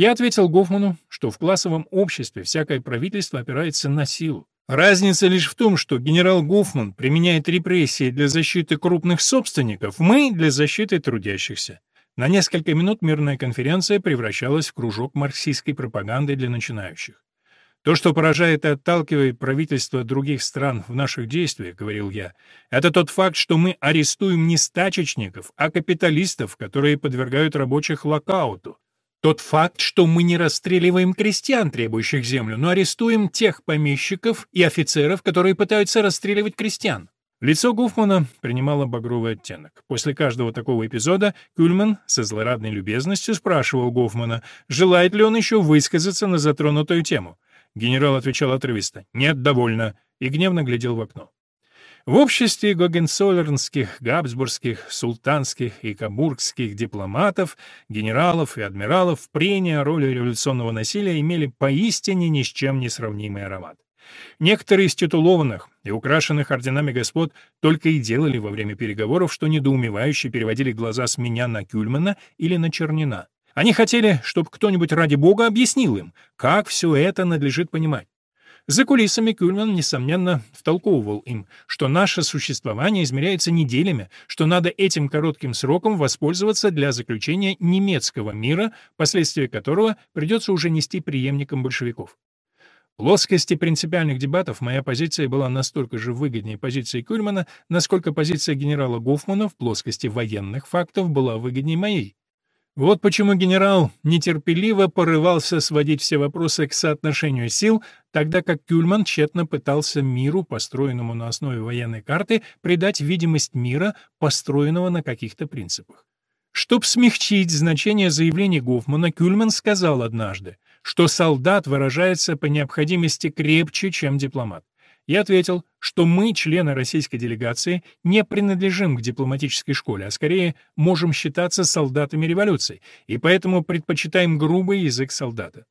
Я ответил Гофману, что в классовом обществе всякое правительство опирается на силу. Разница лишь в том, что генерал Гофман применяет репрессии для защиты крупных собственников, мы — для защиты трудящихся. На несколько минут мирная конференция превращалась в кружок марксистской пропаганды для начинающих. То, что поражает и отталкивает правительства других стран в наших действиях, говорил я, это тот факт, что мы арестуем не стачечников, а капиталистов, которые подвергают рабочих локауту. Тот факт, что мы не расстреливаем крестьян, требующих землю, но арестуем тех помещиков и офицеров, которые пытаются расстреливать крестьян. Лицо Гуфмана принимало багровый оттенок. После каждого такого эпизода Кюльман со злорадной любезностью спрашивал Гофмана, желает ли он еще высказаться на затронутую тему. Генерал отвечал отрывисто «Нет, довольно», и гневно глядел в окно. В обществе гогенцоллернских, габсбургских, султанских и кабургских дипломатов, генералов и адмиралов прения о роли революционного насилия имели поистине ни с чем не сравнимый аромат. Некоторые из титулованных и украшенных орденами господ только и делали во время переговоров, что недоумевающе переводили глаза с меня на Кюльмана или на Чернина. Они хотели, чтобы кто-нибудь ради бога объяснил им, как все это надлежит понимать. За кулисами Кюльман, несомненно, втолковывал им, что наше существование измеряется неделями, что надо этим коротким сроком воспользоваться для заключения немецкого мира, последствия которого придется уже нести преемникам большевиков. Плоскости принципиальных дебатов моя позиция была настолько же выгоднее позиции Кюльмана, насколько позиция генерала Гофмана в плоскости военных фактов была выгоднее моей. Вот почему генерал нетерпеливо порывался сводить все вопросы к соотношению сил, тогда как Кюльман тщетно пытался миру, построенному на основе военной карты, придать видимость мира, построенного на каких-то принципах. Чтобы смягчить значение заявлений Гофмана, Кюльман сказал однажды — что солдат выражается по необходимости крепче, чем дипломат. Я ответил, что мы, члены российской делегации, не принадлежим к дипломатической школе, а скорее можем считаться солдатами революции, и поэтому предпочитаем грубый язык солдата.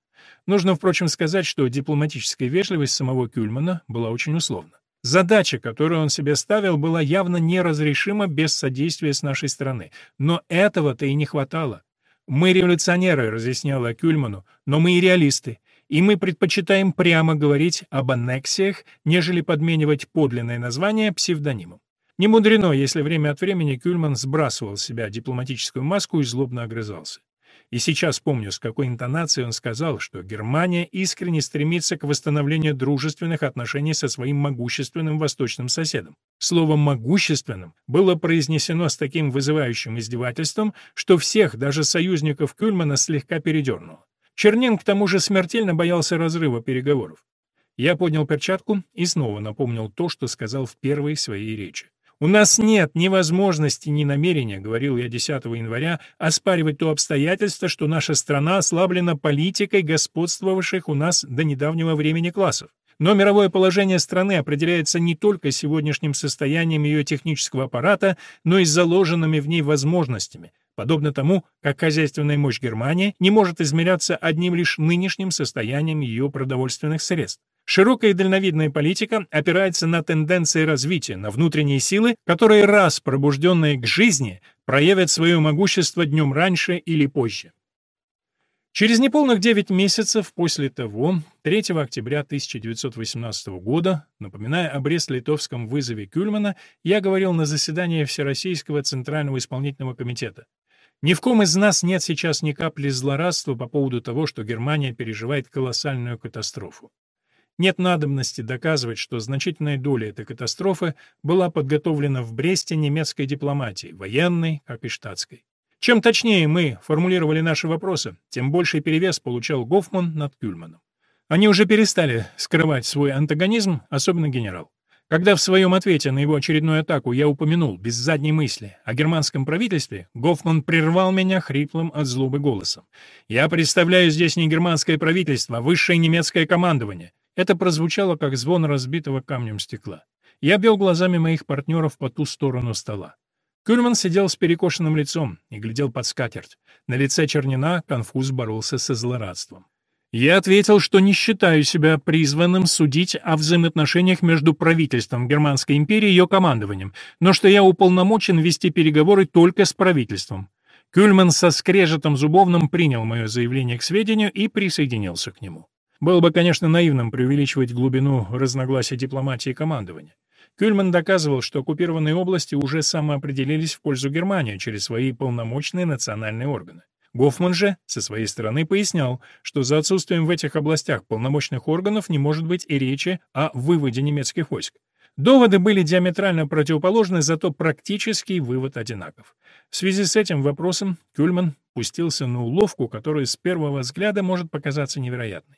Нужно, впрочем, сказать, что дипломатическая вежливость самого Кюльмана была очень условна. Задача, которую он себе ставил, была явно неразрешима без содействия с нашей стороны, но этого-то и не хватало. «Мы революционеры», — разъясняла Кюльману, — «но мы и реалисты, и мы предпочитаем прямо говорить об аннексиях, нежели подменивать подлинное название псевдонимом». Не мудрено, если время от времени Кюльман сбрасывал с себя дипломатическую маску и злобно огрызался. И сейчас помню, с какой интонацией он сказал, что Германия искренне стремится к восстановлению дружественных отношений со своим могущественным восточным соседом. Слово «могущественным» было произнесено с таким вызывающим издевательством, что всех, даже союзников Кюльмана, слегка передернуло. Чернин к тому же смертельно боялся разрыва переговоров. Я поднял перчатку и снова напомнил то, что сказал в первой своей речи. «У нас нет ни возможности, ни намерения, — говорил я 10 января, — оспаривать то обстоятельство, что наша страна ослаблена политикой господствовавших у нас до недавнего времени классов. Но мировое положение страны определяется не только сегодняшним состоянием ее технического аппарата, но и заложенными в ней возможностями, подобно тому, как хозяйственная мощь Германии не может измеряться одним лишь нынешним состоянием ее продовольственных средств. Широкая и дальновидная политика опирается на тенденции развития, на внутренние силы, которые, раз пробужденные к жизни, проявят свое могущество днем раньше или позже. Через неполных 9 месяцев после того, 3 октября 1918 года, напоминая о Брест-Литовском вызове Кюльмана, я говорил на заседании Всероссийского Центрального исполнительного комитета. Ни в ком из нас нет сейчас ни капли злорадства по поводу того, что Германия переживает колоссальную катастрофу. Нет надобности доказывать, что значительная доля этой катастрофы была подготовлена в Бресте немецкой дипломатией, военной, как и штатской. Чем точнее мы формулировали наши вопросы, тем больший перевес получал Гофман над Кюльманом. Они уже перестали скрывать свой антагонизм, особенно генерал. Когда в своем ответе на его очередную атаку я упомянул, без задней мысли, о германском правительстве, Гофман прервал меня хриплым от злобы голосом. «Я представляю здесь не германское правительство, а высшее немецкое командование. Это прозвучало, как звон разбитого камнем стекла. Я бил глазами моих партнеров по ту сторону стола. Кюльман сидел с перекошенным лицом и глядел под скатерть. На лице Чернина конфуз боролся со злорадством. Я ответил, что не считаю себя призванным судить о взаимоотношениях между правительством Германской империи и ее командованием, но что я уполномочен вести переговоры только с правительством. Кюльман со скрежетом зубовным принял мое заявление к сведению и присоединился к нему. Было бы, конечно, наивным преувеличивать глубину разногласий дипломатии и командования. Кюльман доказывал, что оккупированные области уже самоопределились в пользу Германии через свои полномочные национальные органы. Гофман же, со своей стороны, пояснял, что за отсутствием в этих областях полномочных органов не может быть и речи о выводе немецких войск. Доводы были диаметрально противоположны, зато практический вывод одинаков. В связи с этим вопросом Кюльман пустился на уловку, которая с первого взгляда может показаться невероятной.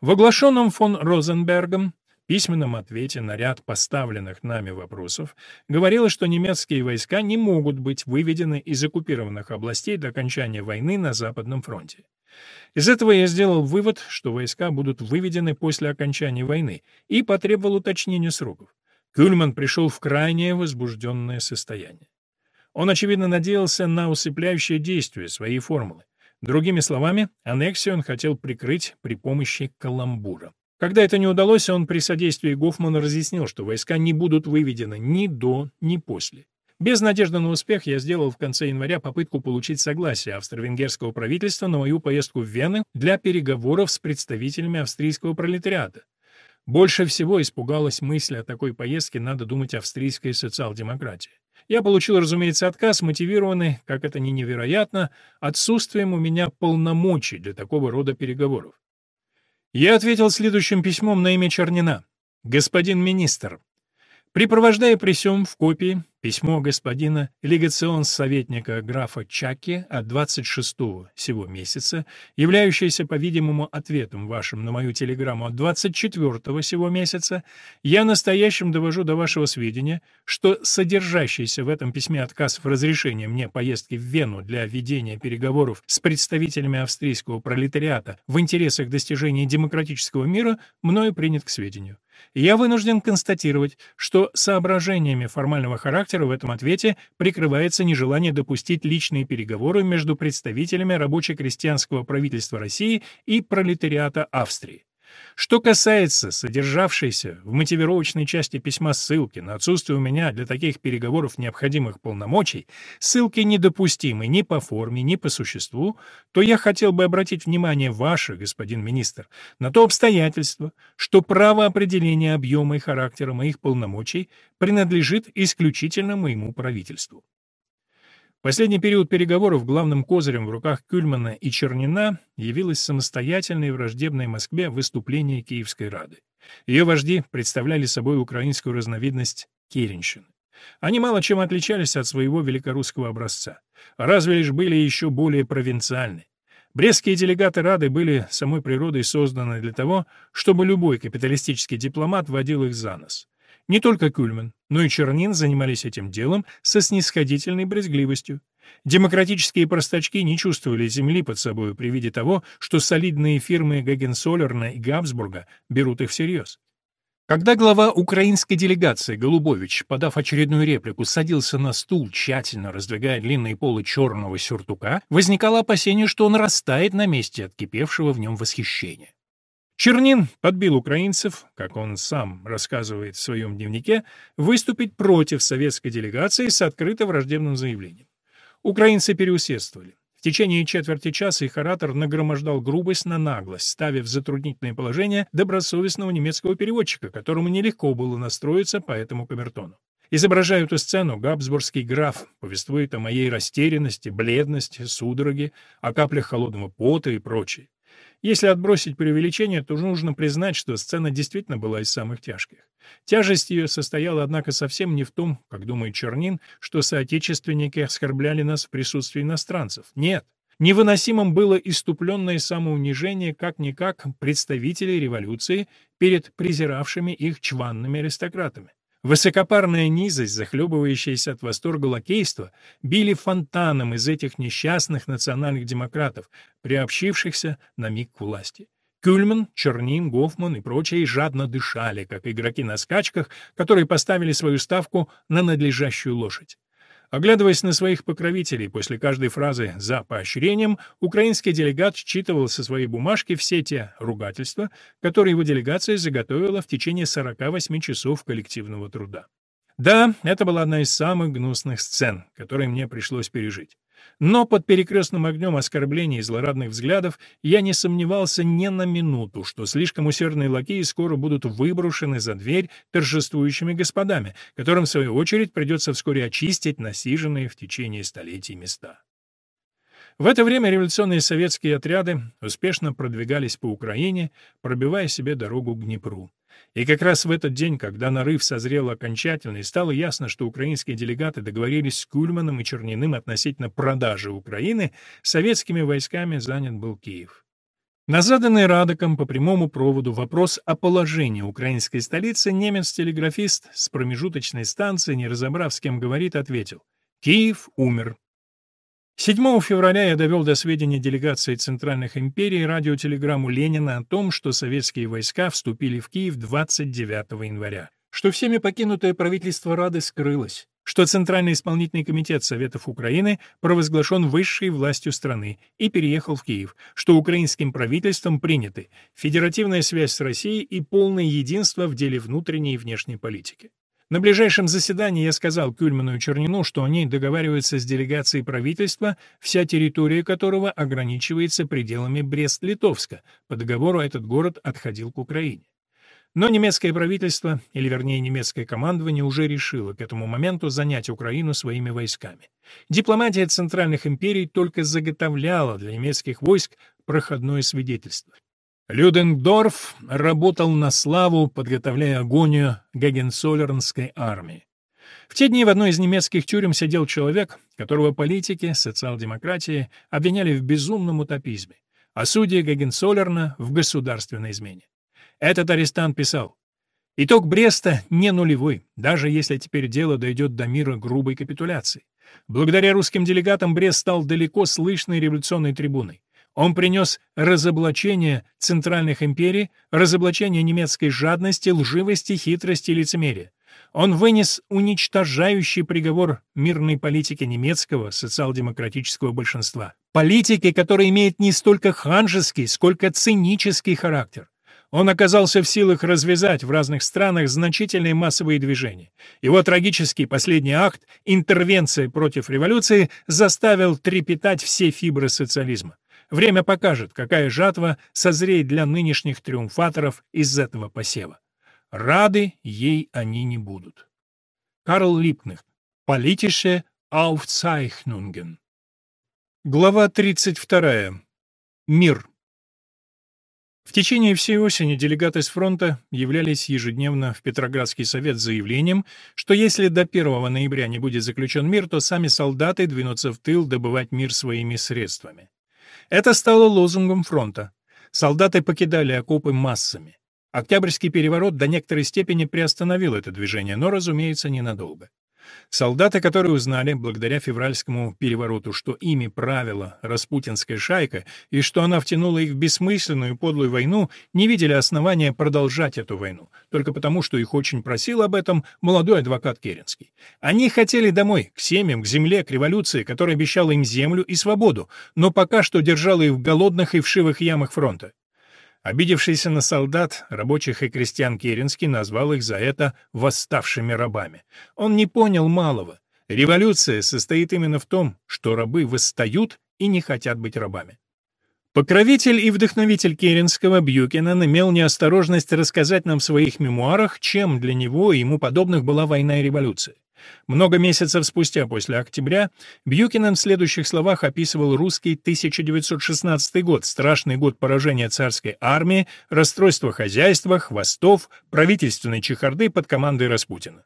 В оглашенном фон Розенбергом письменном ответе на ряд поставленных нами вопросов говорилось, что немецкие войска не могут быть выведены из оккупированных областей до окончания войны на Западном фронте. Из этого я сделал вывод, что войска будут выведены после окончания войны, и потребовал уточнения сроков. Кюльман пришел в крайнее возбужденное состояние. Он, очевидно, надеялся на усыпляющее действие своей формулы. Другими словами, аннексию он хотел прикрыть при помощи каламбура. Когда это не удалось, он при содействии Гофмана разъяснил, что войска не будут выведены ни до, ни после. Без надежды на успех я сделал в конце января попытку получить согласие австро-венгерского правительства на мою поездку в Вену для переговоров с представителями австрийского пролетариата. Больше всего испугалась мысль о такой поездке, надо думать, австрийская социал-демократия. Я получил, разумеется, отказ, мотивированный, как это ни невероятно, отсутствием у меня полномочий для такого рода переговоров. Я ответил следующим письмом на имя Чернина. «Господин министр, Припровождая при сём в копии письмо господина легационс-советника графа Чаки от 26 сего месяца, являющееся, по-видимому, ответом вашим на мою телеграмму от 24 сего месяца, я настоящим довожу до вашего сведения, что содержащийся в этом письме отказ в разрешении мне поездки в Вену для ведения переговоров с представителями австрийского пролетариата в интересах достижения демократического мира мною принят к сведению я вынужден констатировать, что соображениями формального характера в этом ответе прикрывается нежелание допустить личные переговоры между представителями рабоче-крестьянского правительства России и пролетариата Австрии. Что касается содержавшейся в мотивировочной части письма ссылки на отсутствие у меня для таких переговоров необходимых полномочий, ссылки недопустимы ни по форме, ни по существу, то я хотел бы обратить внимание ваше, господин министр, на то обстоятельство, что право определения объема и характера моих полномочий принадлежит исключительно моему правительству. Последний период переговоров главным козырем в руках Кюльмана и Чернина явилось самостоятельное и враждебное Москве выступление Киевской Рады. Ее вожди представляли собой украинскую разновидность керенщины. Они мало чем отличались от своего великорусского образца, разве лишь были еще более провинциальны. Брестские делегаты Рады были самой природой созданы для того, чтобы любой капиталистический дипломат водил их за нос. Не только Кюльман, но и Чернин занимались этим делом со снисходительной брезгливостью. Демократические простачки не чувствовали земли под собой при виде того, что солидные фирмы Гагенсолерна и Габсбурга берут их всерьез. Когда глава украинской делегации Голубович, подав очередную реплику, садился на стул, тщательно раздвигая длинные полы черного сюртука, возникало опасение, что он растает на месте от кипевшего в нем восхищения. Чернин подбил украинцев, как он сам рассказывает в своем дневнике, выступить против советской делегации с открыто враждебным заявлением. Украинцы переусердствовали. В течение четверти часа их оратор нагромождал грубость на наглость, ставя в затруднительное положение добросовестного немецкого переводчика, которому нелегко было настроиться по этому камертону. Изображая эту сцену, габсбургский граф повествует о моей растерянности, бледности, судороге, о каплях холодного пота и прочее. Если отбросить преувеличение, то нужно признать, что сцена действительно была из самых тяжких. Тяжесть ее состояла, однако, совсем не в том, как думает Чернин, что соотечественники оскорбляли нас в присутствии иностранцев. Нет. Невыносимым было иступленное самоунижение как-никак представителей революции перед презиравшими их чванными аристократами. Высокопарная низость, захлебывающаяся от восторга лакейства, били фонтаном из этих несчастных национальных демократов, приобщившихся на миг к власти. Кюльман, Чернин, Гофман и прочие жадно дышали, как игроки на скачках, которые поставили свою ставку на надлежащую лошадь. Оглядываясь на своих покровителей после каждой фразы «за поощрением», украинский делегат считывал со своей бумажки все те ругательства, которые его делегация заготовила в течение 48 часов коллективного труда. Да, это была одна из самых гнусных сцен, которые мне пришлось пережить. Но под перекрестным огнем оскорблений и злорадных взглядов я не сомневался ни на минуту, что слишком усердные лакеи скоро будут выброшены за дверь торжествующими господами, которым, в свою очередь, придется вскоре очистить насиженные в течение столетий места. В это время революционные советские отряды успешно продвигались по Украине, пробивая себе дорогу к Днепру. И как раз в этот день, когда нарыв созрел окончательно, и стало ясно, что украинские делегаты договорились с Кульманом и Черниным относительно продажи Украины, советскими войсками занят был Киев. На заданный Радоком по прямому проводу вопрос о положении украинской столицы немец-телеграфист с промежуточной станции, не разобрав с кем говорит, ответил «Киев умер». 7 февраля я довел до сведения делегации Центральных империй радиотелеграмму Ленина о том, что советские войска вступили в Киев 29 января, что всеми покинутое правительство Рады скрылось, что Центральный исполнительный комитет Советов Украины провозглашен высшей властью страны и переехал в Киев, что украинским правительством приняты федеративная связь с Россией и полное единство в деле внутренней и внешней политики. На ближайшем заседании я сказал Кюльману и Чернину, что они договариваются с делегацией правительства, вся территория которого ограничивается пределами Брест-Литовска. По договору этот город отходил к Украине. Но немецкое правительство, или вернее немецкое командование, уже решило к этому моменту занять Украину своими войсками. Дипломатия центральных империй только заготовляла для немецких войск проходное свидетельство. Людендорф работал на славу, подготовляя агонию Гагенсолернской армии. В те дни в одной из немецких тюрем сидел человек, которого политики, социал-демократии обвиняли в безумном утопизме, а судьи Гагенсолерна — в государственной измене. Этот арестант писал, «Итог Бреста не нулевой, даже если теперь дело дойдет до мира грубой капитуляции. Благодаря русским делегатам Брест стал далеко слышной революционной трибуной. Он принес разоблачение центральных империй, разоблачение немецкой жадности, лживости, хитрости и лицемерия. Он вынес уничтожающий приговор мирной политике немецкого социал-демократического большинства. Политики, которая имеет не столько ханжеский, сколько цинический характер. Он оказался в силах развязать в разных странах значительные массовые движения. Его трагический последний акт, интервенция против революции, заставил трепетать все фибры социализма. Время покажет, какая жатва созреет для нынешних триумфаторов из этого посева. Рады ей они не будут. Карл Липкнехт. Политische Aufzeichnungen. Глава 32. Мир. В течение всей осени делегаты с фронта являлись ежедневно в Петроградский совет с заявлением, что если до 1 ноября не будет заключен мир, то сами солдаты двинутся в тыл добывать мир своими средствами. Это стало лозунгом фронта. Солдаты покидали окопы массами. Октябрьский переворот до некоторой степени приостановил это движение, но, разумеется, ненадолго. Солдаты, которые узнали, благодаря февральскому перевороту, что ими правила распутинская шайка и что она втянула их в бессмысленную подлую войну, не видели основания продолжать эту войну, только потому, что их очень просил об этом молодой адвокат Керенский. Они хотели домой, к семьям, к земле, к революции, которая обещала им землю и свободу, но пока что держала их в голодных и вшивых ямах фронта. Обидевшийся на солдат, рабочих и крестьян Керенский назвал их за это «восставшими рабами». Он не понял малого. Революция состоит именно в том, что рабы восстают и не хотят быть рабами. Покровитель и вдохновитель Керенского Бьюкинен имел неосторожность рассказать нам в своих мемуарах, чем для него и ему подобных была война и революция. Много месяцев спустя после октября Бьюкинен в следующих словах описывал русский 1916 год, страшный год поражения царской армии, расстройства хозяйства, хвостов, правительственной чехарды под командой Распутина.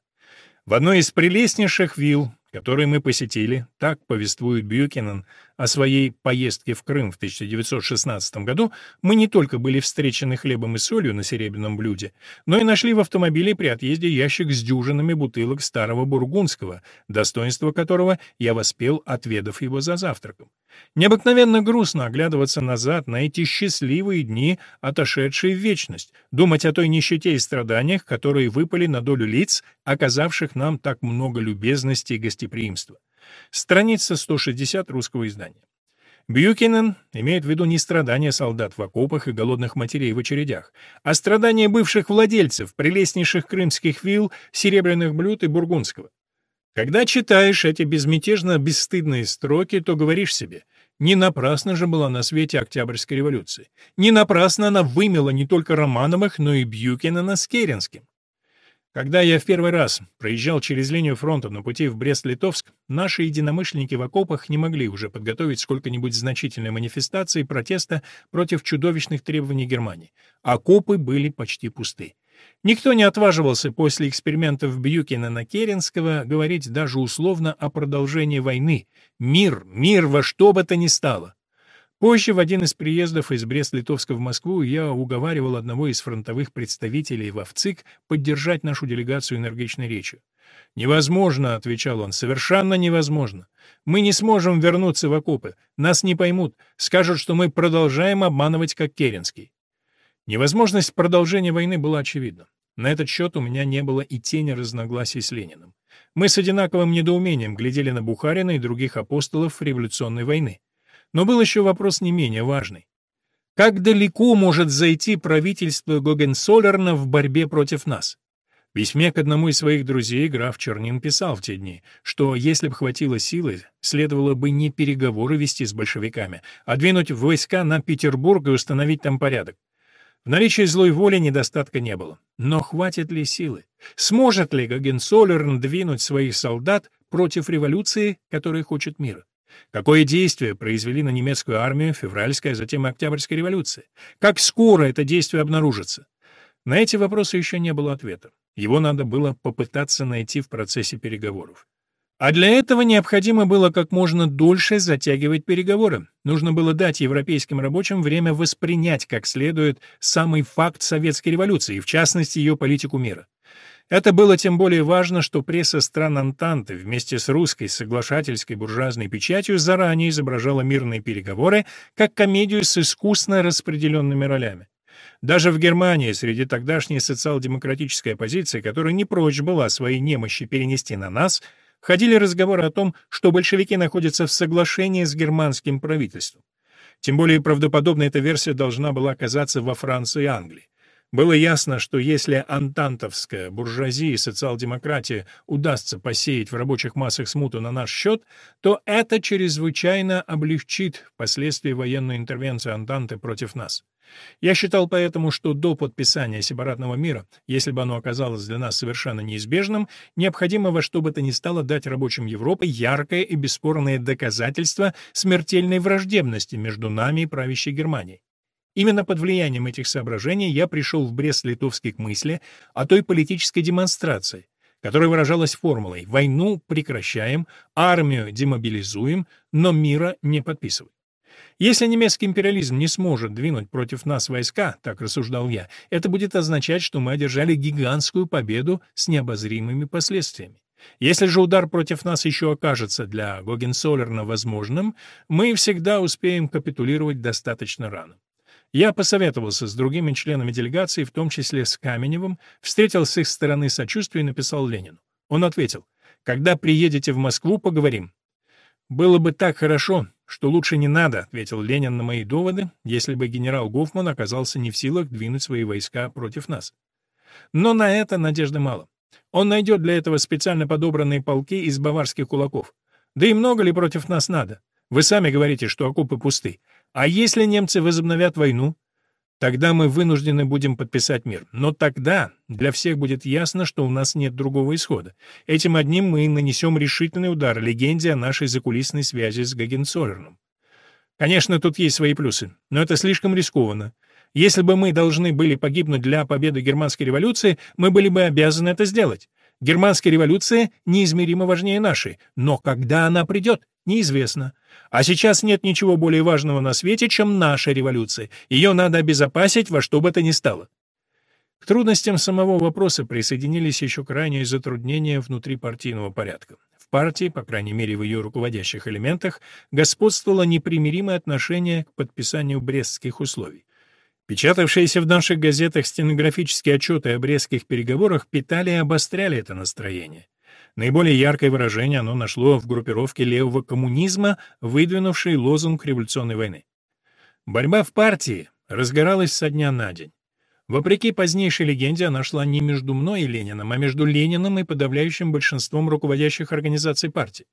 В одной из прелестнейших вилл, которые мы посетили, так повествует Бьюкинен о своей поездке в Крым в 1916 году, мы не только были встречены хлебом и солью на серебряном блюде, но и нашли в автомобиле при отъезде ящик с дюжинами бутылок старого бургундского, достоинство которого я воспел, отведав его за завтраком. Необыкновенно грустно оглядываться назад на эти счастливые дни, отошедшие в вечность, думать о той нищете и страданиях, которые выпали на долю лиц, оказавших нам так много любезности и гостеприимства. Страница 160 русского издания. Бьюкинен имеет в виду не страдания солдат в окопах и голодных матерей в очередях, а страдания бывших владельцев прелестнейших крымских вилл, серебряных блюд и бургундского. Когда читаешь эти безмятежно бесстыдные строки, то говоришь себе, не напрасно же была на свете Октябрьская революция. Не напрасно она вымела не только Романовых, но и Бьюкинена с Керенским. Когда я в первый раз проезжал через линию фронта на пути в Брест-Литовск, наши единомышленники в окопах не могли уже подготовить сколько-нибудь значительной манифестации протеста против чудовищных требований Германии. Окопы были почти пусты. Никто не отваживался после экспериментов Бьюкина-Керенского говорить даже условно о продолжении войны. Мир, мир во что бы то ни стало. Позже, в один из приездов из Брест-Литовска в Москву, я уговаривал одного из фронтовых представителей в ВЦИК поддержать нашу делегацию энергичной речью. «Невозможно», — отвечал он, — «совершенно невозможно. Мы не сможем вернуться в окопы, нас не поймут, скажут, что мы продолжаем обманывать, как Керенский». Невозможность продолжения войны была очевидна. На этот счет у меня не было и тени разногласий с Лениным. Мы с одинаковым недоумением глядели на Бухарина и других апостолов революционной войны. Но был еще вопрос не менее важный. Как далеко может зайти правительство Гогенсолерна в борьбе против нас? В письме к одному из своих друзей граф Чернин писал в те дни, что если бы хватило силы, следовало бы не переговоры вести с большевиками, а двинуть войска на Петербург и установить там порядок. В наличии злой воли недостатка не было. Но хватит ли силы? Сможет ли Гогенсолерн двинуть своих солдат против революции, которая хочет мира? Какое действие произвели на немецкую армию февральская, а затем и октябрьская революция? Как скоро это действие обнаружится? На эти вопросы еще не было ответа. Его надо было попытаться найти в процессе переговоров. А для этого необходимо было как можно дольше затягивать переговоры. Нужно было дать европейским рабочим время воспринять как следует самый факт советской революции, в частности ее политику мира. Это было тем более важно, что пресса стран Антанты вместе с русской соглашательской буржуазной печатью заранее изображала мирные переговоры как комедию с искусно распределенными ролями. Даже в Германии, среди тогдашней социал-демократической оппозиции, которая не прочь была свои немощи перенести на нас, ходили разговоры о том, что большевики находятся в соглашении с германским правительством. Тем более правдоподобна эта версия должна была оказаться во Франции и Англии. Было ясно, что если антантовская буржуазия и социал-демократия удастся посеять в рабочих массах смуту на наш счет, то это чрезвычайно облегчит впоследствии военную интервенцию Антанты против нас. Я считал поэтому, что до подписания сепаратного мира, если бы оно оказалось для нас совершенно неизбежным, необходимо во что бы то ни стало дать рабочим Европы яркое и бесспорное доказательство смертельной враждебности между нами и правящей Германией. Именно под влиянием этих соображений я пришел в Брест-Литовский к мысли о той политической демонстрации, которая выражалась формулой «войну прекращаем, армию демобилизуем, но мира не подписываем». Если немецкий империализм не сможет двинуть против нас войска, так рассуждал я, это будет означать, что мы одержали гигантскую победу с необозримыми последствиями. Если же удар против нас еще окажется для Гогенсолерна возможным, мы всегда успеем капитулировать достаточно рано. Я посоветовался с другими членами делегации, в том числе с Каменевым, встретил с их стороны сочувствие и написал Ленину. Он ответил, «Когда приедете в Москву, поговорим». «Было бы так хорошо, что лучше не надо», — ответил Ленин на мои доводы, если бы генерал Гофман оказался не в силах двинуть свои войска против нас. Но на это надежды мало. Он найдет для этого специально подобранные полки из баварских кулаков. Да и много ли против нас надо? Вы сами говорите, что окопы пусты. А если немцы возобновят войну? Тогда мы вынуждены будем подписать мир. Но тогда для всех будет ясно, что у нас нет другого исхода. Этим одним мы нанесем решительный удар легенде о нашей закулисной связи с Гагенцоллерном. Конечно, тут есть свои плюсы, но это слишком рискованно. Если бы мы должны были погибнуть для победы германской революции, мы были бы обязаны это сделать. Германская революция неизмеримо важнее нашей, но когда она придет, неизвестно. А сейчас нет ничего более важного на свете, чем наша революция. Ее надо обезопасить во что бы то ни стало. К трудностям самого вопроса присоединились еще крайние затруднения внутри партийного порядка. В партии, по крайней мере в ее руководящих элементах, господствовало непримиримое отношение к подписанию брестских условий. Печатавшиеся в наших газетах стенографические отчеты о брестских переговорах питали и обостряли это настроение. Наиболее яркое выражение оно нашло в группировке левого коммунизма, выдвинувшей лозунг революционной войны. Борьба в партии разгоралась со дня на день. Вопреки позднейшей легенде, она шла не между мной и Лениным, а между Лениным и подавляющим большинством руководящих организаций партии.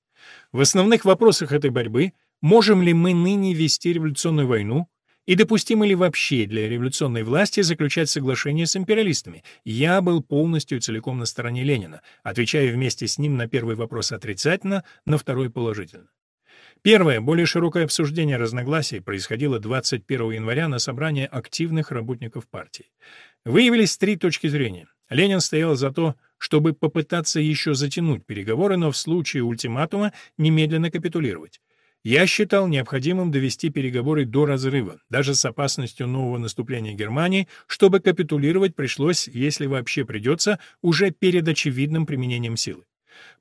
В основных вопросах этой борьбы можем ли мы ныне вести революционную войну, и допустимо ли вообще для революционной власти заключать соглашение с империалистами? Я был полностью и целиком на стороне Ленина, отвечая вместе с ним на первый вопрос отрицательно, на второй положительно. Первое, более широкое обсуждение разногласий происходило 21 января на собрании активных работников партии. Выявились три точки зрения. Ленин стоял за то, чтобы попытаться еще затянуть переговоры, но в случае ультиматума немедленно капитулировать. Я считал необходимым довести переговоры до разрыва, даже с опасностью нового наступления Германии, чтобы капитулировать пришлось, если вообще придется, уже перед очевидным применением силы.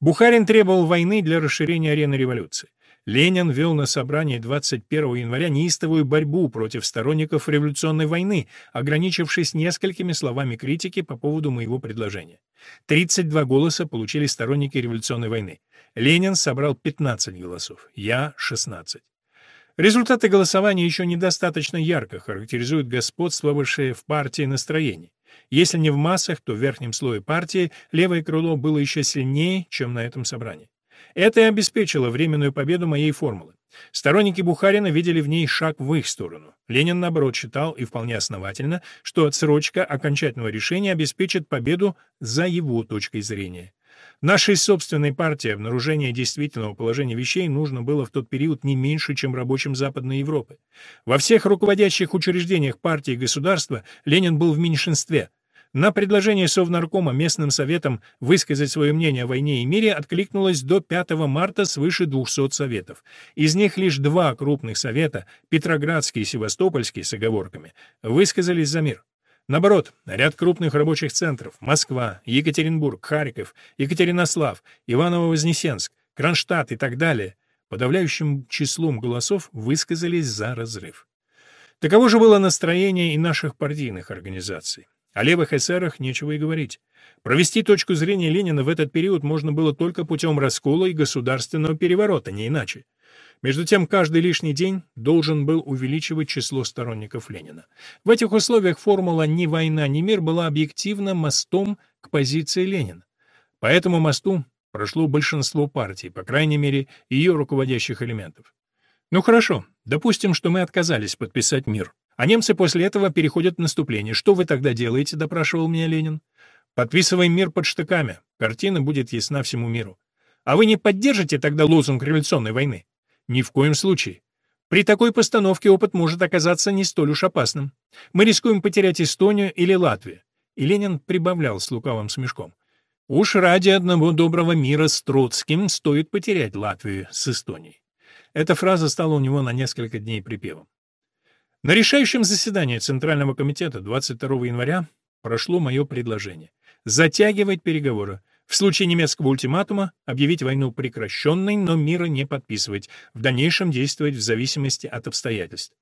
Бухарин требовал войны для расширения арены революции. Ленин вел на собрании 21 января неистовую борьбу против сторонников революционной войны, ограничившись несколькими словами критики по поводу моего предложения. 32 голоса получили сторонники революционной войны. Ленин собрал 15 голосов, я — 16. Результаты голосования еще недостаточно ярко характеризуют господствовавшее в партии настроение. Если не в массах, то в верхнем слое партии левое крыло было еще сильнее, чем на этом собрании. Это и обеспечило временную победу моей формулы. Сторонники Бухарина видели в ней шаг в их сторону. Ленин, наоборот, считал, и вполне основательно, что отсрочка окончательного решения обеспечит победу за его точкой зрения. Нашей собственной партии обнаружение действительного положения вещей нужно было в тот период не меньше, чем рабочим Западной Европы. Во всех руководящих учреждениях партии и государства Ленин был в меньшинстве – на предложение Совнаркома местным советам высказать свое мнение о войне и мире откликнулось до 5 марта свыше 200 советов. Из них лишь два крупных совета, Петроградский и Севастопольский с оговорками, высказались за мир. Наоборот, ряд крупных рабочих центров – Москва, Екатеринбург, Харьков, Екатеринослав, Иваново-Вознесенск, Кронштадт и так далее – подавляющим числом голосов высказались за разрыв. Таково же было настроение и наших партийных организаций. О левых эсерах нечего и говорить. Провести точку зрения Ленина в этот период можно было только путем раскола и государственного переворота, не иначе. Между тем, каждый лишний день должен был увеличивать число сторонников Ленина. В этих условиях формула «ни война, ни мир» была объективно мостом к позиции Ленина. По этому мосту прошло большинство партий, по крайней мере, ее руководящих элементов. Ну хорошо, допустим, что мы отказались подписать мир. А немцы после этого переходят в наступление. Что вы тогда делаете, допрашивал меня Ленин. Подписываем мир под штыками. Картина будет ясна всему миру. А вы не поддержите тогда лозунг революционной войны? Ни в коем случае. При такой постановке опыт может оказаться не столь уж опасным. Мы рискуем потерять Эстонию или Латвию. И Ленин прибавлял с лукавым смешком. Уж ради одного доброго мира с Троцким стоит потерять Латвию с Эстонией. Эта фраза стала у него на несколько дней припевом. На решающем заседании Центрального комитета 22 января прошло мое предложение затягивать переговоры, в случае немецкого ультиматума объявить войну прекращенной, но мира не подписывать, в дальнейшем действовать в зависимости от обстоятельств.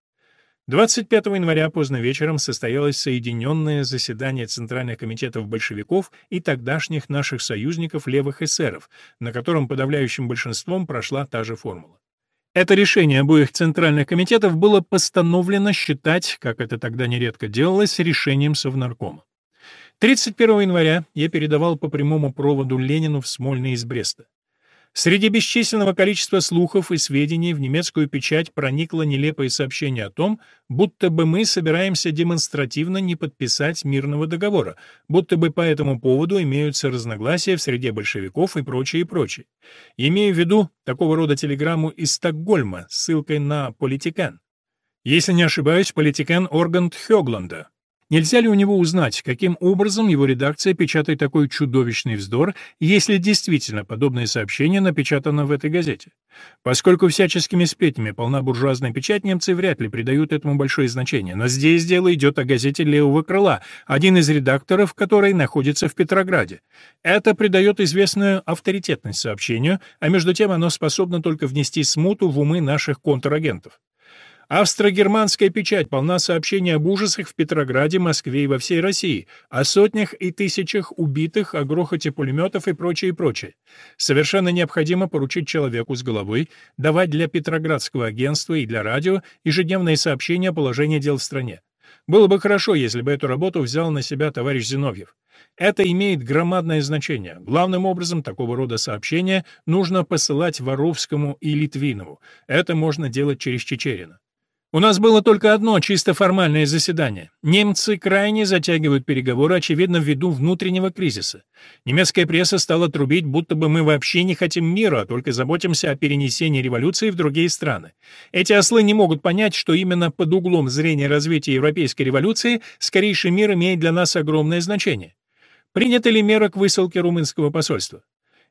25 января поздно вечером состоялось соединенное заседание Центральных комитетов большевиков и тогдашних наших союзников левых эсеров, на котором подавляющим большинством прошла та же формула. Это решение обоих центральных комитетов было постановлено считать, как это тогда нередко делалось, решением Совнаркома. 31 января я передавал по прямому проводу Ленину в Смольный из Бреста. Среди бесчисленного количества слухов и сведений в немецкую печать проникло нелепое сообщение о том, будто бы мы собираемся демонстративно не подписать мирного договора, будто бы по этому поводу имеются разногласия в среде большевиков и прочее, и прочее. Имею в виду такого рода телеграмму из Стокгольма с ссылкой на «Политикен». Если не ошибаюсь, «Политикен» — орган Хёгланда, Нельзя ли у него узнать, каким образом его редакция печатает такой чудовищный вздор, если действительно подобное сообщение напечатано в этой газете? Поскольку всяческими сплетнями полна буржуазная печать, немцы вряд ли придают этому большое значение. Но здесь дело идет о газете «Левого крыла», один из редакторов которой находится в Петрограде. Это придает известную авторитетность сообщению, а между тем оно способно только внести смуту в умы наших контрагентов. Австро-германская печать полна сообщений об ужасах в Петрограде, Москве и во всей России, о сотнях и тысячах убитых, о грохоте пулеметов и прочее, и прочее. Совершенно необходимо поручить человеку с головой давать для Петроградского агентства и для радио ежедневные сообщения о положении дел в стране. Было бы хорошо, если бы эту работу взял на себя товарищ Зиновьев. Это имеет громадное значение. Главным образом такого рода сообщения нужно посылать Воровскому и Литвинову. Это можно делать через Чечерина. У нас было только одно чисто формальное заседание. Немцы крайне затягивают переговоры, очевидно, ввиду внутреннего кризиса. Немецкая пресса стала трубить, будто бы мы вообще не хотим мира, а только заботимся о перенесении революции в другие страны. Эти ослы не могут понять, что именно под углом зрения развития европейской революции скорейший мир имеет для нас огромное значение. Принята ли мера к высылке румынского посольства?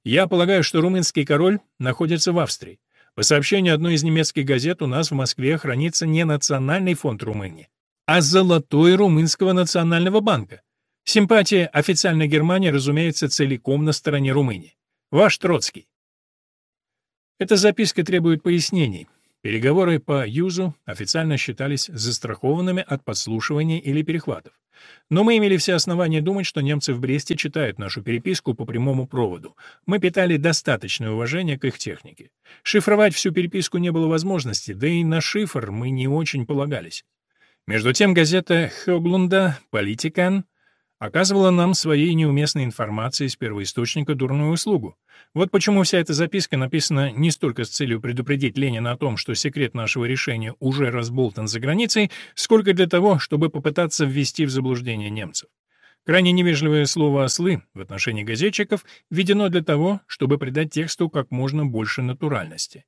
Я полагаю, что румынский король находится в Австрии. По сообщению одной из немецких газет, у нас в Москве хранится не национальный фонд Румынии, а золотой румынского национального банка. Симпатия официальной Германии, разумеется, целиком на стороне Румынии. Ваш Троцкий. Эта записка требует пояснений. Переговоры по Юзу официально считались застрахованными от подслушивания или перехватов. Но мы имели все основания думать, что немцы в Бресте читают нашу переписку по прямому проводу. Мы питали достаточное уважение к их технике. Шифровать всю переписку не было возможности, да и на шифр мы не очень полагались. Между тем газета Хёглунда «Политикан» оказывала нам своей неуместной информацией с первоисточника дурную услугу. Вот почему вся эта записка написана не столько с целью предупредить Ленина о том, что секрет нашего решения уже разболтан за границей, сколько для того, чтобы попытаться ввести в заблуждение немцев. Крайне невежливое слово «ослы» в отношении газетчиков введено для того, чтобы придать тексту как можно больше натуральности.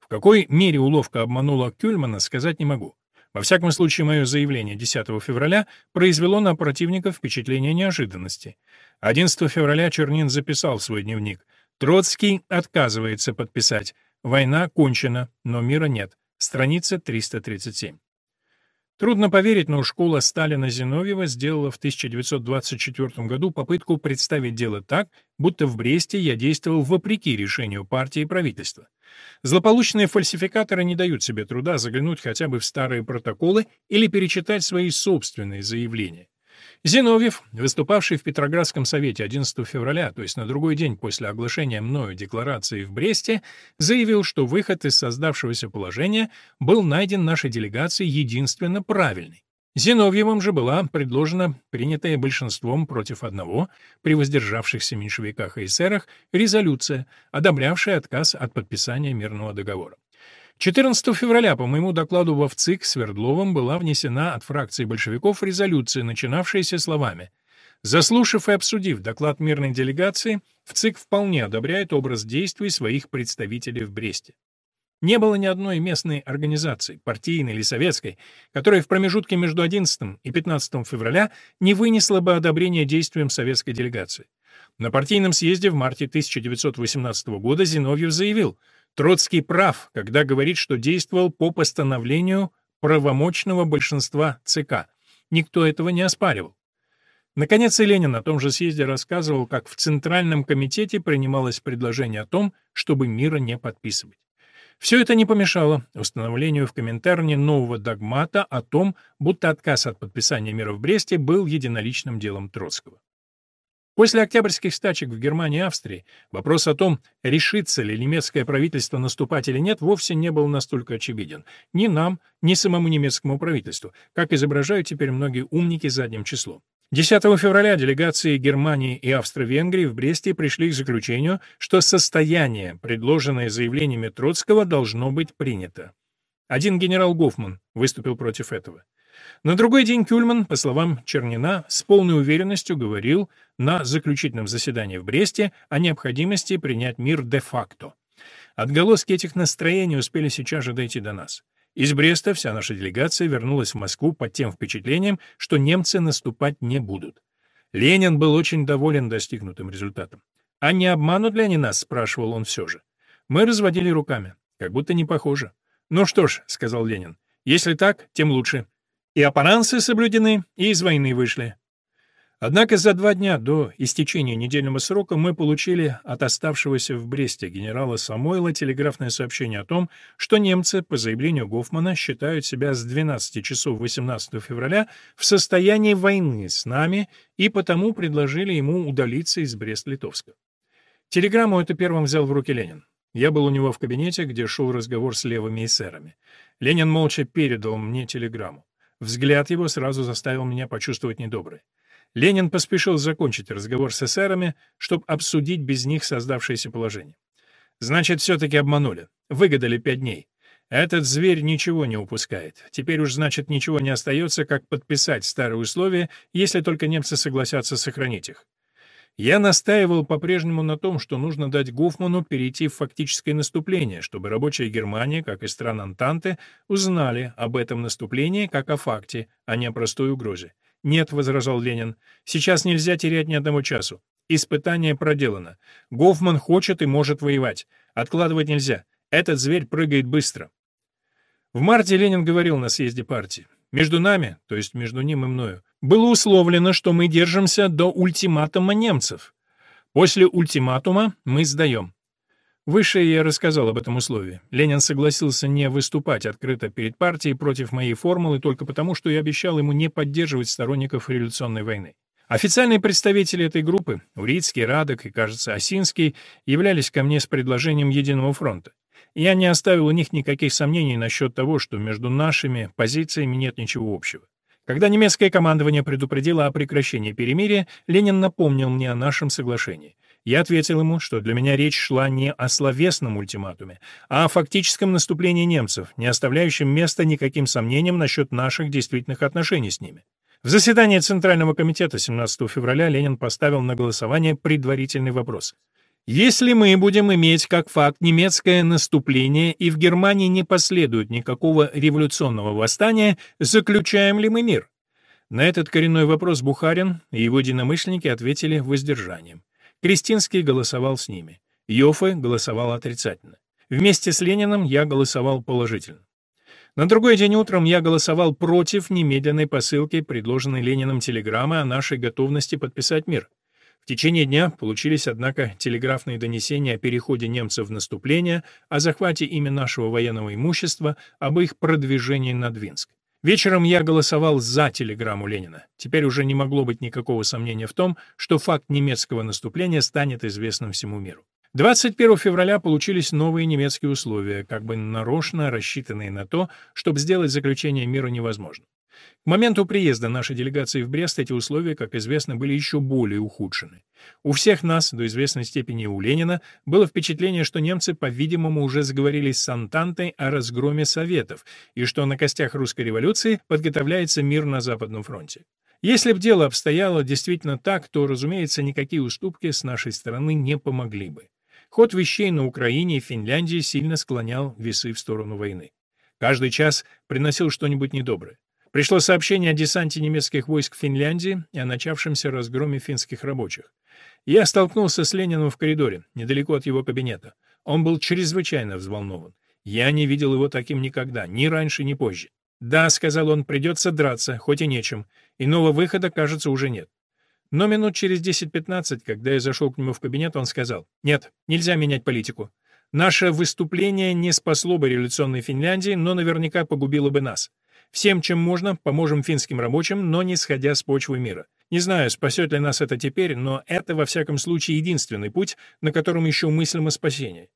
В какой мере уловка обманула Кюльмана, сказать не могу. Во всяком случае, мое заявление 10 февраля произвело на противников впечатление неожиданности. 11 февраля Чернин записал в свой дневник «Троцкий отказывается подписать. Война кончена, но мира нет». Страница 337. Трудно поверить, но школа Сталина-Зиновьева сделала в 1924 году попытку представить дело так, будто в Бресте я действовал вопреки решению партии и правительства. Злополучные фальсификаторы не дают себе труда заглянуть хотя бы в старые протоколы или перечитать свои собственные заявления. Зиновьев, выступавший в Петроградском совете 11 февраля, то есть на другой день после оглашения мною декларации в Бресте, заявил, что выход из создавшегося положения был найден нашей делегацией единственно правильный. Зиновьевым же была предложена принятая большинством против одного при воздержавшихся меньшевиках и эсерах резолюция, одобрявшая отказ от подписания мирного договора. 14 февраля по моему докладу во ВЦИК Свердловым была внесена от фракции большевиков резолюция, начинавшаяся словами «Заслушав и обсудив доклад мирной делегации, ВЦИК вполне одобряет образ действий своих представителей в Бресте». Не было ни одной местной организации, партийной или советской, которая в промежутке между 11 и 15 февраля не вынесла бы одобрения действиям советской делегации. На партийном съезде в марте 1918 года Зиновьев заявил – Троцкий прав, когда говорит, что действовал по постановлению правомочного большинства ЦК. Никто этого не оспаривал. Наконец, и Ленин на том же съезде рассказывал, как в Центральном комитете принималось предложение о том, чтобы мира не подписывать. Все это не помешало установлению в Коминтерне нового догмата о том, будто отказ от подписания мира в Бресте был единоличным делом Троцкого. После октябрьских стачек в Германии и Австрии вопрос о том, решится ли немецкое правительство наступать или нет, вовсе не был настолько очевиден. Ни нам, ни самому немецкому правительству, как изображают теперь многие умники задним числом. 10 февраля делегации Германии и Австро-Венгрии в Бресте пришли к заключению, что состояние, предложенное заявлениями Троцкого, должно быть принято. Один генерал Гофман выступил против этого. На другой день Кюльман, по словам Чернина, с полной уверенностью говорил на заключительном заседании в Бресте о необходимости принять мир де-факто. Отголоски этих настроений успели сейчас же дойти до нас. Из Бреста вся наша делегация вернулась в Москву под тем впечатлением, что немцы наступать не будут. Ленин был очень доволен достигнутым результатом. «А не обманут ли они нас?» — спрашивал он все же. Мы разводили руками. Как будто не похоже. «Ну что ж», — сказал Ленин, — «если так, тем лучше. И аппарансы соблюдены, и из войны вышли. Однако за два дня до истечения недельного срока мы получили от оставшегося в Бресте генерала Самойла телеграфное сообщение о том, что немцы, по заявлению Гофмана, считают себя с 12 часов 18 февраля в состоянии войны с нами и потому предложили ему удалиться из Брест-Литовска. Телеграмму это первым взял в руки Ленин. Я был у него в кабинете, где шел разговор с левыми эсерами. Ленин молча передал мне телеграмму. Взгляд его сразу заставил меня почувствовать недоброе. Ленин поспешил закончить разговор с эсерами, чтобы обсудить без них создавшееся положение. Значит, все-таки обманули. Выгадали пять дней. Этот зверь ничего не упускает. Теперь уж, значит, ничего не остается, как подписать старые условия, если только немцы согласятся сохранить их. Я настаивал по-прежнему на том, что нужно дать Гофману перейти в фактическое наступление, чтобы рабочая Германия, как и страны Антанты, узнали об этом наступлении как о факте, а не о простой угрозе. «Нет», — возражал Ленин, — «сейчас нельзя терять ни одного часу. Испытание проделано. Гофман хочет и может воевать. Откладывать нельзя. Этот зверь прыгает быстро». В марте Ленин говорил на съезде партии. Между нами, то есть между ним и мною, было условлено, что мы держимся до ультиматума немцев. После ультиматума мы сдаем. Выше я рассказал об этом условии. Ленин согласился не выступать открыто перед партией против моей формулы только потому, что я обещал ему не поддерживать сторонников революционной войны. Официальные представители этой группы, Урицкий, Радок и, кажется, Осинский, являлись ко мне с предложением Единого фронта. Я не оставил у них никаких сомнений насчет того, что между нашими позициями нет ничего общего. Когда немецкое командование предупредило о прекращении перемирия, Ленин напомнил мне о нашем соглашении. Я ответил ему, что для меня речь шла не о словесном ультиматуме, а о фактическом наступлении немцев, не оставляющем места никаким сомнениям насчет наших действительных отношений с ними. В заседании Центрального комитета 17 февраля Ленин поставил на голосование предварительный вопрос. Если мы будем иметь как факт немецкое наступление и в Германии не последует никакого революционного восстания, заключаем ли мы мир? На этот коренной вопрос Бухарин и его единомышленники ответили воздержанием. Кристинский голосовал с ними. Йоффе голосовал отрицательно. Вместе с Лениным я голосовал положительно. На другой день утром я голосовал против немедленной посылки, предложенной Лениным телеграммы о нашей готовности подписать мир. В течение дня получились, однако, телеграфные донесения о переходе немцев в наступление, о захвате ими нашего военного имущества, об их продвижении на Двинск. Вечером я голосовал за телеграмму Ленина. Теперь уже не могло быть никакого сомнения в том, что факт немецкого наступления станет известным всему миру. 21 февраля получились новые немецкие условия, как бы нарочно рассчитанные на то, чтобы сделать заключение мира невозможным. К моменту приезда нашей делегации в Брест эти условия, как известно, были еще более ухудшены. У всех нас, до известной степени у Ленина, было впечатление, что немцы, по-видимому, уже заговорились с Антантой о разгроме Советов, и что на костях русской революции подготовляется мир на Западном фронте. Если б дело обстояло действительно так, то, разумеется, никакие уступки с нашей стороны не помогли бы. Ход вещей на Украине и Финляндии сильно склонял весы в сторону войны. Каждый час приносил что-нибудь недоброе. Пришло сообщение о десанте немецких войск в Финляндии и о начавшемся разгроме финских рабочих. Я столкнулся с Лениным в коридоре, недалеко от его кабинета. Он был чрезвычайно взволнован. Я не видел его таким никогда, ни раньше, ни позже. «Да», — сказал он, — «придется драться, хоть и нечем. Иного выхода, кажется, уже нет». Но минут через 10-15, когда я зашел к нему в кабинет, он сказал, «Нет, нельзя менять политику. Наше выступление не спасло бы революционной Финляндии, но наверняка погубило бы нас. Всем, чем можно, поможем финским рабочим, но не сходя с почвы мира. Не знаю, спасет ли нас это теперь, но это, во всяком случае, единственный путь, на котором еще мыслимо спасение.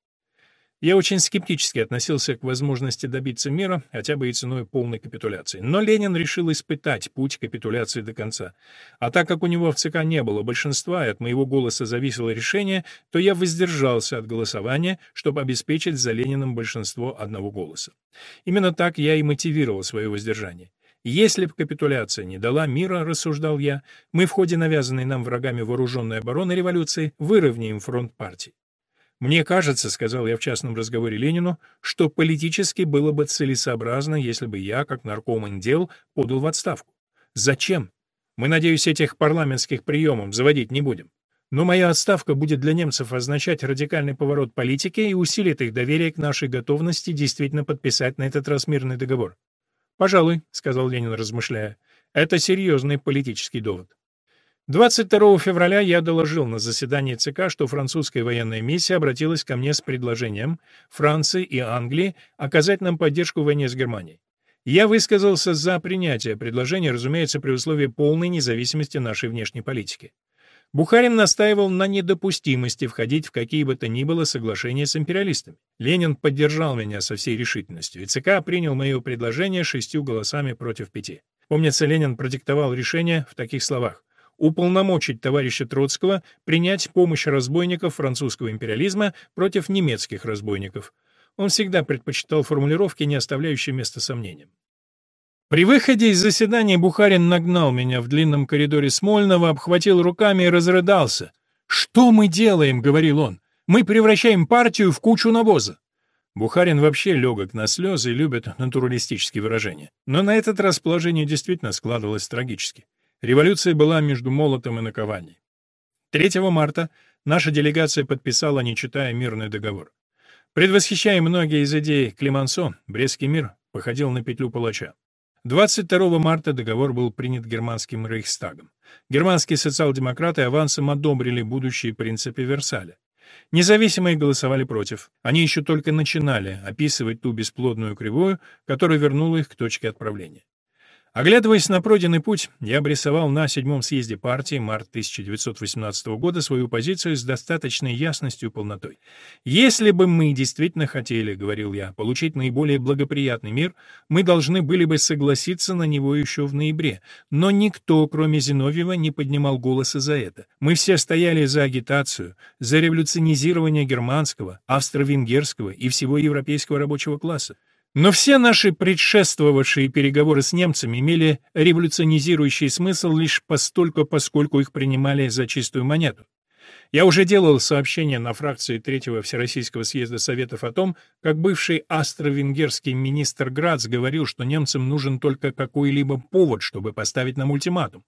Я очень скептически относился к возможности добиться мира, хотя бы и ценой полной капитуляции. Но Ленин решил испытать путь капитуляции до конца. А так как у него в ЦК не было большинства, и от моего голоса зависело решение, то я воздержался от голосования, чтобы обеспечить за Лениным большинство одного голоса. Именно так я и мотивировал свое воздержание. Если бы капитуляция не дала мира, рассуждал я, мы в ходе навязанной нам врагами вооруженной обороны революции выровняем фронт партий. «Мне кажется, — сказал я в частном разговоре Ленину, — что политически было бы целесообразно, если бы я, как наркоман дел, подал в отставку. Зачем? Мы, надеюсь, этих парламентских приемов заводить не будем. Но моя отставка будет для немцев означать радикальный поворот политики и усилит их доверие к нашей готовности действительно подписать на этот раз мирный договор. «Пожалуй», — сказал Ленин, размышляя, — «это серьезный политический довод». 22 февраля я доложил на заседании ЦК, что французская военная миссия обратилась ко мне с предложением Франции и Англии оказать нам поддержку в войне с Германией. Я высказался за принятие предложения, разумеется, при условии полной независимости нашей внешней политики. Бухарин настаивал на недопустимости входить в какие бы то ни было соглашения с империалистами. Ленин поддержал меня со всей решительностью, и ЦК принял мое предложение шестью голосами против пяти. Помнится, Ленин продиктовал решение в таких словах уполномочить товарища Троцкого принять помощь разбойников французского империализма против немецких разбойников. Он всегда предпочитал формулировки, не оставляющие места сомнениям. При выходе из заседания Бухарин нагнал меня в длинном коридоре Смольного, обхватил руками и разрыдался. «Что мы делаем?» — говорил он. «Мы превращаем партию в кучу навоза». Бухарин вообще легок на слезы и любит натуралистические выражения. Но на этот раз положение действительно складывалось трагически. Революция была между молотом и накованием. 3 марта наша делегация подписала, не читая, мирный договор. Предвосхищая многие из идей Климансо, Брестский мир походил на петлю палача. 22 марта договор был принят германским Рейхстагом. Германские социал-демократы авансом одобрили будущие принципы Версаля. Независимые голосовали против. Они еще только начинали описывать ту бесплодную кривую, которая вернула их к точке отправления. Оглядываясь на пройденный путь, я обрисовал на седьмом съезде партии март 1918 года свою позицию с достаточной ясностью и полнотой. «Если бы мы действительно хотели, — говорил я, — получить наиболее благоприятный мир, мы должны были бы согласиться на него еще в ноябре. Но никто, кроме Зиновьева, не поднимал голоса за это. Мы все стояли за агитацию, за революционизирование германского, австро-венгерского и всего европейского рабочего класса. Но все наши предшествовавшие переговоры с немцами имели революционизирующий смысл лишь постольку, поскольку их принимали за чистую монету. Я уже делал сообщение на фракции Третьего Всероссийского съезда Советов о том, как бывший астро-венгерский министр Грац говорил, что немцам нужен только какой-либо повод, чтобы поставить нам ультиматум.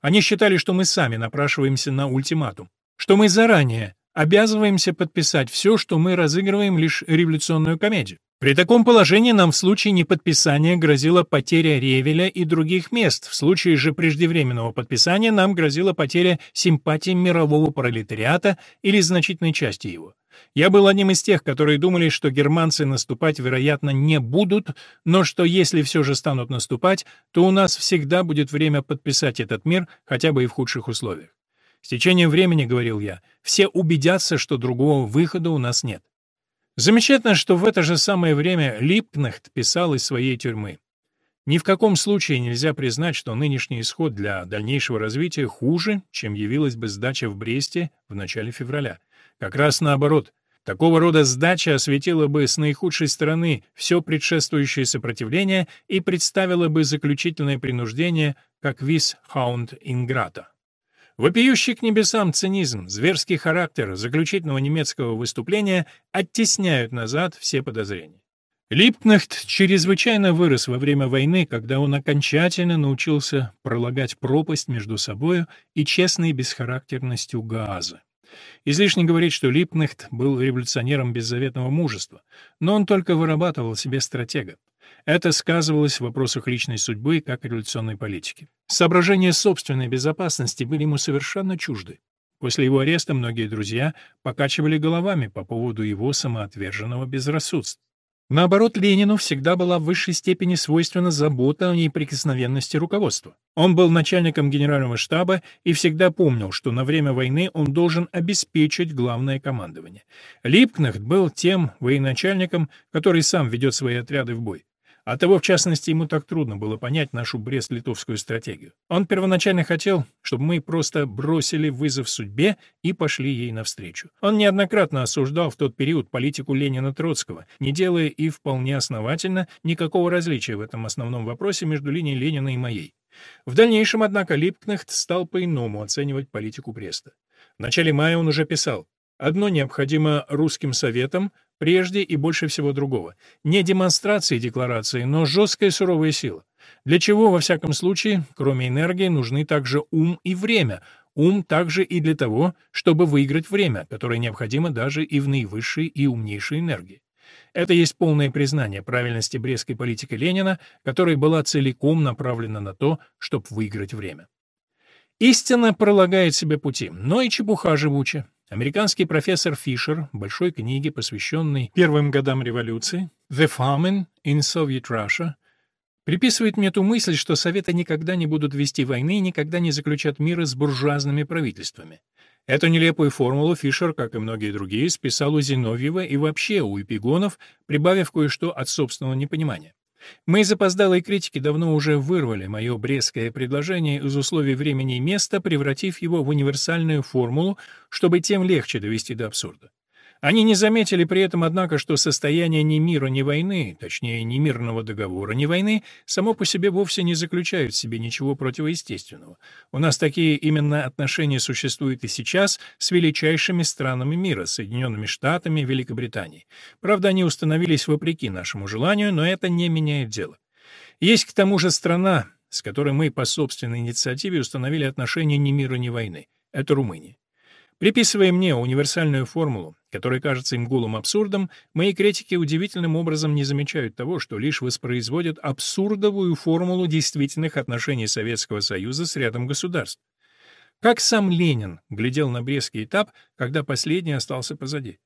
Они считали, что мы сами напрашиваемся на ультиматум, что мы заранее обязываемся подписать все, что мы разыгрываем лишь революционную комедию. При таком положении нам в случае неподписания грозила потеря Ревеля и других мест, в случае же преждевременного подписания нам грозила потеря симпатии мирового пролетариата или значительной части его. Я был одним из тех, которые думали, что германцы наступать, вероятно, не будут, но что если все же станут наступать, то у нас всегда будет время подписать этот мир, хотя бы и в худших условиях. С течением времени, говорил я, все убедятся, что другого выхода у нас нет. Замечательно, что в это же самое время Липкнехт писал из своей тюрьмы. Ни в каком случае нельзя признать, что нынешний исход для дальнейшего развития хуже, чем явилась бы сдача в Бресте в начале февраля. Как раз наоборот. Такого рода сдача осветила бы с наихудшей стороны все предшествующее сопротивление и представила бы заключительное принуждение как вис хаунд инграта. Вопиющий к небесам цинизм, зверский характер заключительного немецкого выступления оттесняют назад все подозрения. Липкнехт чрезвычайно вырос во время войны, когда он окончательно научился пролагать пропасть между собою и честной бесхарактерностью Гааза. Излишне говорить, что Липкнехт был революционером беззаветного мужества, но он только вырабатывал себе стратега. Это сказывалось в вопросах личной судьбы как революционной политики. Соображения собственной безопасности были ему совершенно чужды. После его ареста многие друзья покачивали головами по поводу его самоотверженного безрассудства. Наоборот, Ленину всегда была в высшей степени свойственна забота о неприкосновенности руководства. Он был начальником генерального штаба и всегда помнил, что на время войны он должен обеспечить главное командование. Липкнехт был тем военачальником, который сам ведет свои отряды в бой. Оттого, в частности, ему так трудно было понять нашу брест-литовскую стратегию. Он первоначально хотел, чтобы мы просто бросили вызов судьбе и пошли ей навстречу. Он неоднократно осуждал в тот период политику Ленина-Троцкого, не делая и вполне основательно никакого различия в этом основном вопросе между линией Ленина и моей. В дальнейшем, однако, Липкнехт стал по-иному оценивать политику Бреста. В начале мая он уже писал «Одно необходимо русским советам — прежде и больше всего другого. Не демонстрации декларации, но жесткая суровая сила. Для чего, во всяком случае, кроме энергии, нужны также ум и время. Ум также и для того, чтобы выиграть время, которое необходимо даже и в наивысшей и умнейшей энергии. Это есть полное признание правильности брестской политики Ленина, которая была целиком направлена на то, чтобы выиграть время. Истина пролагает себе пути, но и чепуха живуча. Американский профессор Фишер в большой книге, посвященной первым годам революции «The Famine in Soviet Russia», приписывает мне ту мысль, что Советы никогда не будут вести войны и никогда не заключат мира с буржуазными правительствами. Эту нелепую формулу Фишер, как и многие другие, списал у Зиновьева и вообще у эпигонов, прибавив кое-что от собственного непонимания. Мы запоздалые критики давно уже вырвали мое брестское предложение из условий времени и места, превратив его в универсальную формулу, чтобы тем легче довести до абсурда. Они не заметили при этом, однако, что состояние ни мира, ни войны, точнее, ни мирного договора, ни войны, само по себе вовсе не заключает в себе ничего противоестественного. У нас такие именно отношения существуют и сейчас с величайшими странами мира, Соединенными Штатами, Великобританией. Правда, они установились вопреки нашему желанию, но это не меняет дело. Есть к тому же страна, с которой мы по собственной инициативе установили отношения ни мира, ни войны. Это Румыния. Приписывая мне универсальную формулу, которая кажется им голым абсурдом, мои критики удивительным образом не замечают того, что лишь воспроизводят абсурдовую формулу действительных отношений Советского Союза с рядом государств. Как сам Ленин глядел на Брестский этап, когда последний остался позади?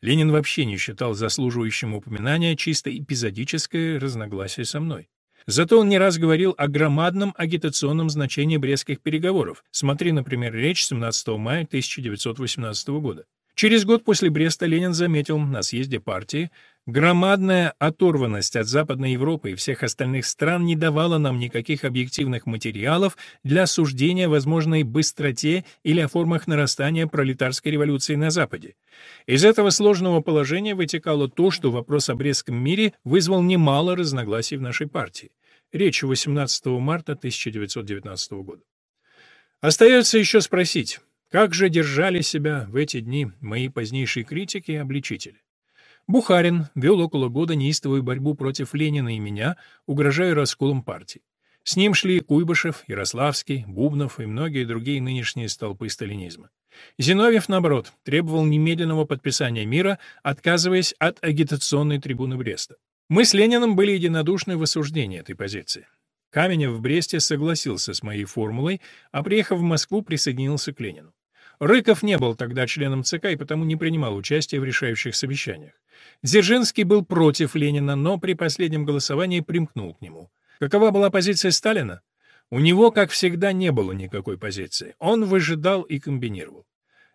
Ленин вообще не считал заслуживающим упоминания чисто эпизодическое разногласие со мной. Зато он не раз говорил о громадном агитационном значении брестских переговоров. Смотри, например, речь 17 мая 1918 года. Через год после Бреста Ленин заметил на съезде партии, громадная оторванность от Западной Европы и всех остальных стран не давала нам никаких объективных материалов для суждения возможной быстроте или о формах нарастания пролетарской революции на Западе. Из этого сложного положения вытекало то, что вопрос о Брестском мире вызвал немало разногласий в нашей партии. Речь 18 марта 1919 года. Остается еще спросить, как же держали себя в эти дни мои позднейшие критики и обличители? Бухарин вел около года неистовую борьбу против Ленина и меня, угрожая расколом партии. С ним шли Куйбышев, Ярославский, Бубнов и многие другие нынешние столпы сталинизма. Зиновьев, наоборот, требовал немедленного подписания мира, отказываясь от агитационной трибуны Бреста. Мы с Лениным были единодушны в осуждении этой позиции. Каменев в Бресте согласился с моей формулой, а приехав в Москву, присоединился к Ленину. Рыков не был тогда членом ЦК и потому не принимал участия в решающих совещаниях. Дзержинский был против Ленина, но при последнем голосовании примкнул к нему. Какова была позиция Сталина? У него, как всегда, не было никакой позиции. Он выжидал и комбинировал.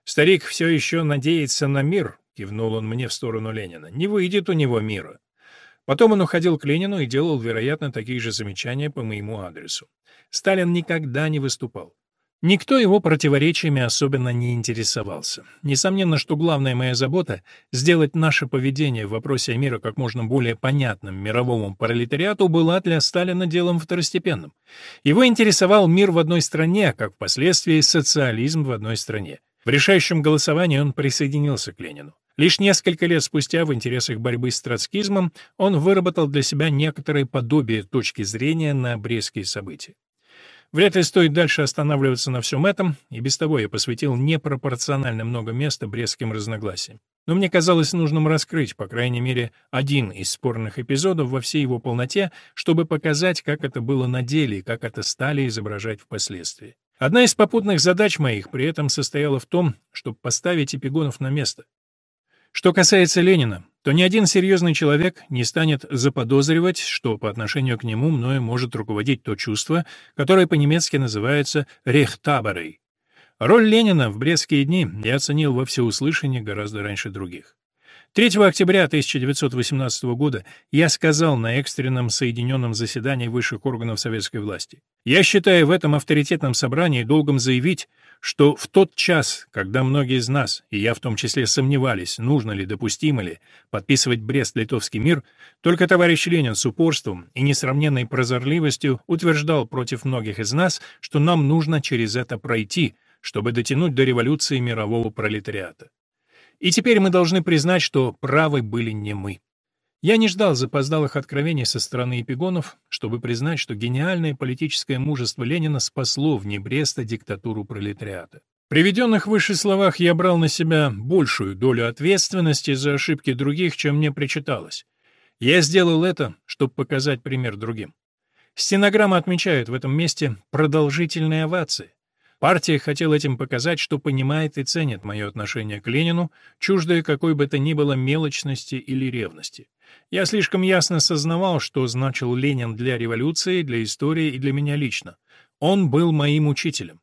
«Старик все еще надеется на мир», — кивнул он мне в сторону Ленина. «Не выйдет у него мира». Потом он уходил к Ленину и делал, вероятно, такие же замечания по моему адресу. Сталин никогда не выступал. Никто его противоречиями особенно не интересовался. Несомненно, что главная моя забота — сделать наше поведение в вопросе мира как можно более понятным мировому пролетариату была для Сталина делом второстепенным. Его интересовал мир в одной стране, как впоследствии социализм в одной стране. В решающем голосовании он присоединился к Ленину. Лишь несколько лет спустя в интересах борьбы с троцкизмом он выработал для себя некоторое подобие точки зрения на брестские события. Вряд ли стоит дальше останавливаться на всем этом, и без того я посвятил непропорционально много места брестским разногласиям. Но мне казалось нужным раскрыть, по крайней мере, один из спорных эпизодов во всей его полноте, чтобы показать, как это было на деле и как это стали изображать впоследствии. Одна из попутных задач моих при этом состояла в том, чтобы поставить эпигонов на место. Что касается Ленина, то ни один серьезный человек не станет заподозривать, что по отношению к нему мною может руководить то чувство, которое по-немецки называется «рехтаберой». Роль Ленина в брестские дни я оценил во всеуслышание гораздо раньше других. 3 октября 1918 года я сказал на экстренном соединенном заседании высших органов советской власти. Я считаю в этом авторитетном собрании долгом заявить, что в тот час, когда многие из нас, и я в том числе, сомневались, нужно ли, допустимо ли, подписывать Брест-Литовский мир, только товарищ Ленин с упорством и несравненной прозорливостью утверждал против многих из нас, что нам нужно через это пройти, чтобы дотянуть до революции мирового пролетариата. И теперь мы должны признать, что правы были не мы. Я не ждал запоздалых откровений со стороны эпигонов, чтобы признать, что гениальное политическое мужество Ленина спасло вне Бреста диктатуру пролетариата. В приведенных выше словах я брал на себя большую долю ответственности за ошибки других, чем мне причиталось. Я сделал это, чтобы показать пример другим. Стенограмма отмечает в этом месте продолжительные овации. Партия хотела этим показать, что понимает и ценит мое отношение к Ленину, чуждое какой бы то ни было мелочности или ревности. Я слишком ясно сознавал, что значил Ленин для революции, для истории и для меня лично. Он был моим учителем.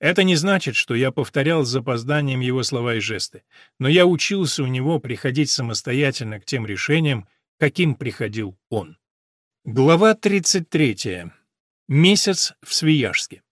Это не значит, что я повторял с запозданием его слова и жесты, но я учился у него приходить самостоятельно к тем решениям, каким приходил он. Глава 33. Месяц в Свияжске.